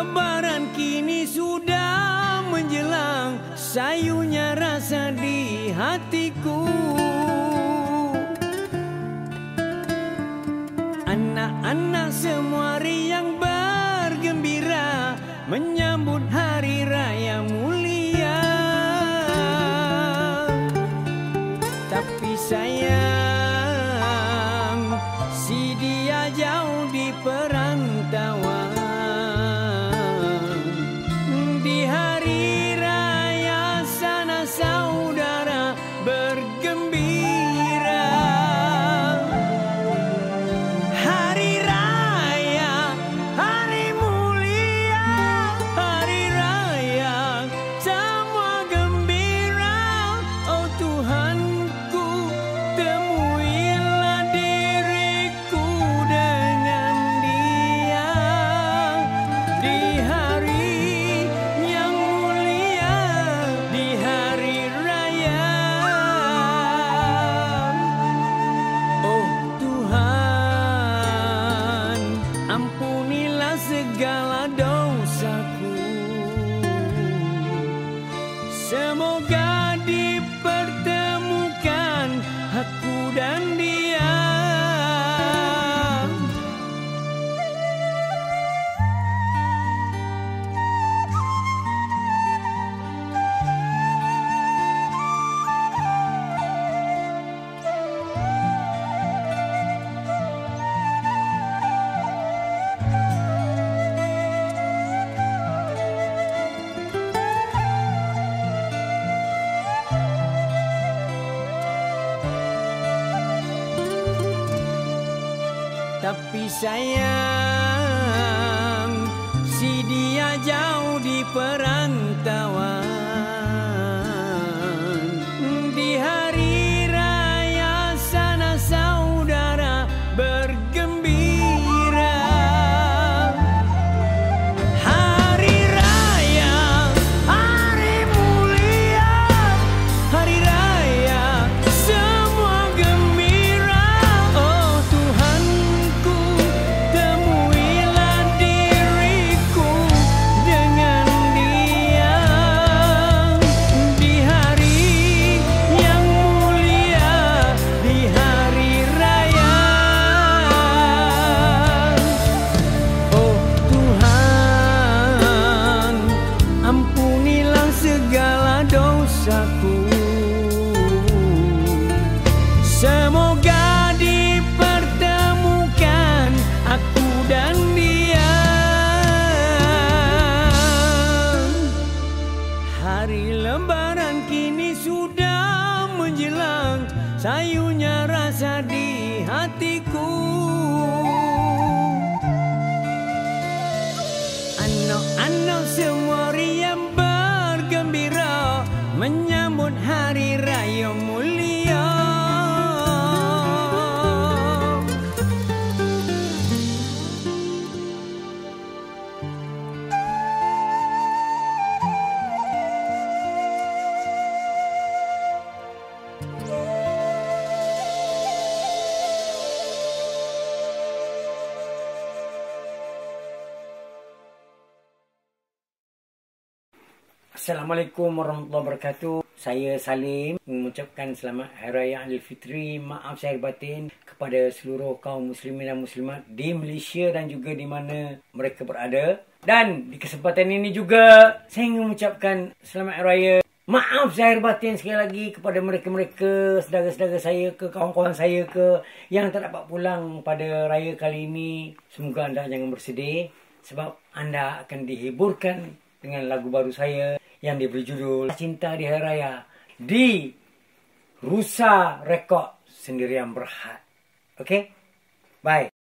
Lebaran kini sudah menjelang. Sayunya rasa di hatiku sayang. Si dia jauh di perantauan hatiku. Anak-anak semua riang bergembira Menyambut Assalamualaikum warahmatullahi wabarakatuh. Saya Salim mengucapkan selamat Hari Raya Aidilfitri. Maaf saya batin kepada seluruh kaum muslimin dan muslimat di Malaysia dan juga di mana mereka berada. Dan di kesempatan ini juga saya ingin mengucapkan selamat Hari Raya. Maaf zahir batin sekali lagi kepada mereka-mereka, saudara-saudara saya ke, kawan-kawan saya ke yang tak dapat pulang pada raya kali ini. Semoga anda jangan bersedih sebab anda akan dihiburkan dengan lagu baru saya yang diberi judul Cinta di Hari Raya di Rusa Rekod Sendirian Berhad. Okay? Bye.